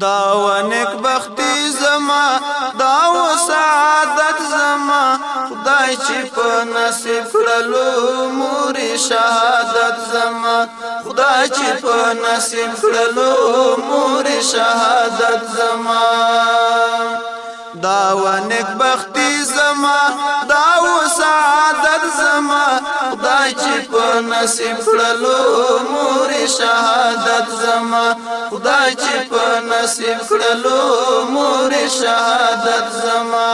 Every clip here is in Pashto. دا و نیک بختی زما دا و سعادت زما خدای چې په نصیب کړلو مور شهادت زما خدای چې په نصیب کړلو مور شهادت زما دا و نیک بختی زما دا و سعادت زما خدای چې په نصیب کړلو مور شهادت زما خدای چې په نصیب کړلو مور شهادت زما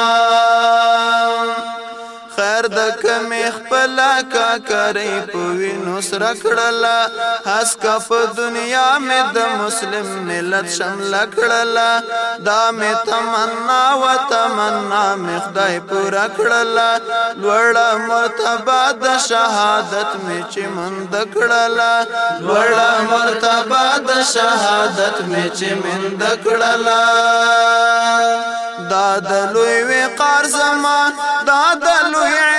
تر د کمې خپل کا کرې پوي نو سر کړلا حس کا په دنیا مې د مسلم ملت شمل کړلا دا مې تمنا و تمنا مې خدای پورا کړلا لوړ مرتبه د شهادت مې چې مند کړلا لوړ مرتبه د شهادت مې چې مند کړلا دا د لوی وقار زما دا د لوی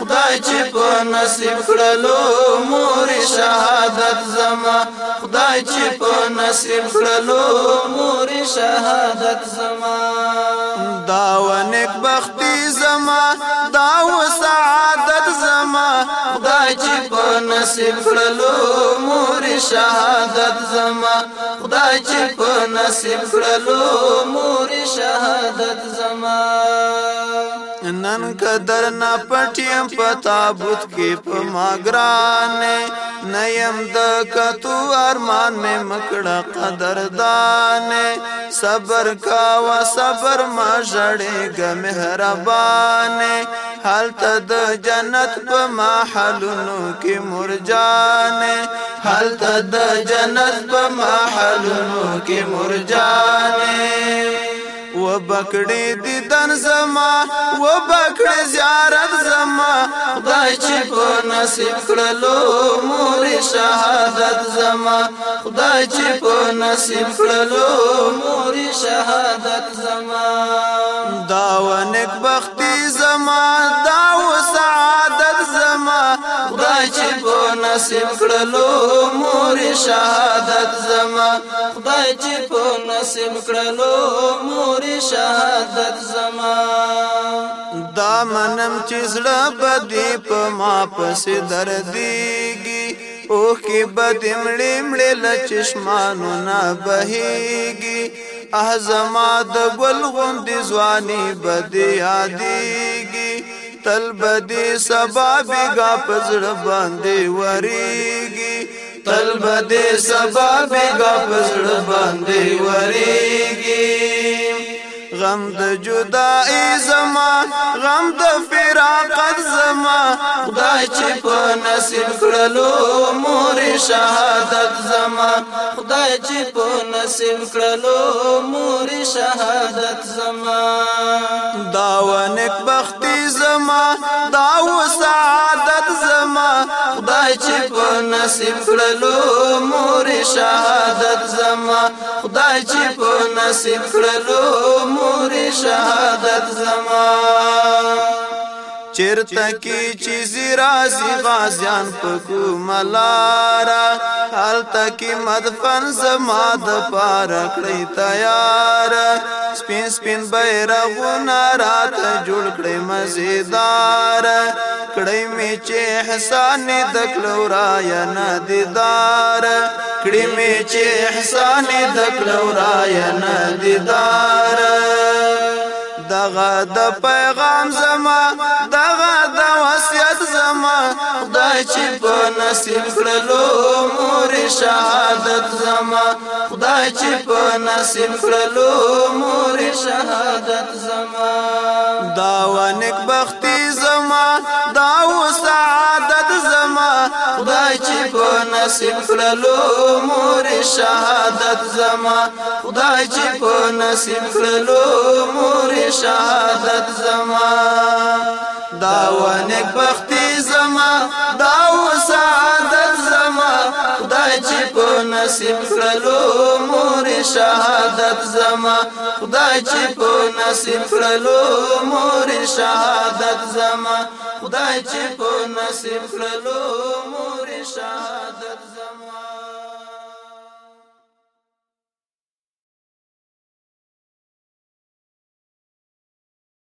خدای چې په نصیب کړلو مور شهادت زما خدای چې په نصیب کړلو مور شهادت زما دا و نیک بختی زما دا و سعادت زما خدای چې په نصیب کړلو مور شهادت زما خدای چې په نصیب کړلو مور شهادت زما نن قدر نه پټیم پتا بوت کې په ما ګرانې نیم د کتو ارمان مې مکړه قدردان صبر کا و صبر ما جړې ګ مهربان حالت د جنت په محلونو کې مرجان حالت د جنت په محلونو کې مرجان و بکړې دیدن زما و بکړې زیارت زما خدای چې په نصیب کړلو مور شهادت زما خدای چې په نصیب کړلو مور شهادت زما دا و نیک بختی زما دا نصیب کړلو مور شهادت زما خدای چې په نصیب کړلو مور شهادت زما دا منم چې زړه بدی په ما پس دردیږي او کې بد مړې مړې لچشمانو نه بهيږي احزما د ګل غوندې ځواني بد یادېږي تل بدی سبا بیگا پزړ باندې وریږي تل بدی سبا بیگا پزړ باندې وریږي غم د جدائی زما غم د فراقت زما خدای چې په نصیب کړلو مور شهادت زما خدای چې په نصیب کړلو مور شهادت زما دا ونک بخت خدای چې په نصیب کړلو مور شهادت زما خدای چې په نصیب کړلو مور شهادت زما چرته کې چې زیرازي غازیان پکو ملارا حال تک مدفن زما د پار کړی تیار سپین سپین بیرغونه رات جوړ کړی مزیدار کړی می چې احسان د کلورا یا ندیدار کړی می چې احسان د کلورا یا ندیدار دغه د پیغام زما دغه د وصیت زما خدای چې په نصیب کړلو مور شهادت زما خدای چې په نصیب کړلو مور شهادت زما دا ونک نصیب کړلو مور شهادت زما خدای چې په نصیب کړلو مور شهادت زما دا ونک بختی زما دا وسعادت زما خدای چې په نصیب کړلو مور شهادت زما خدای چې په نصیب کړلو مور شهادت زما خدای چې په نصیب کړلو مور شهادت لرزم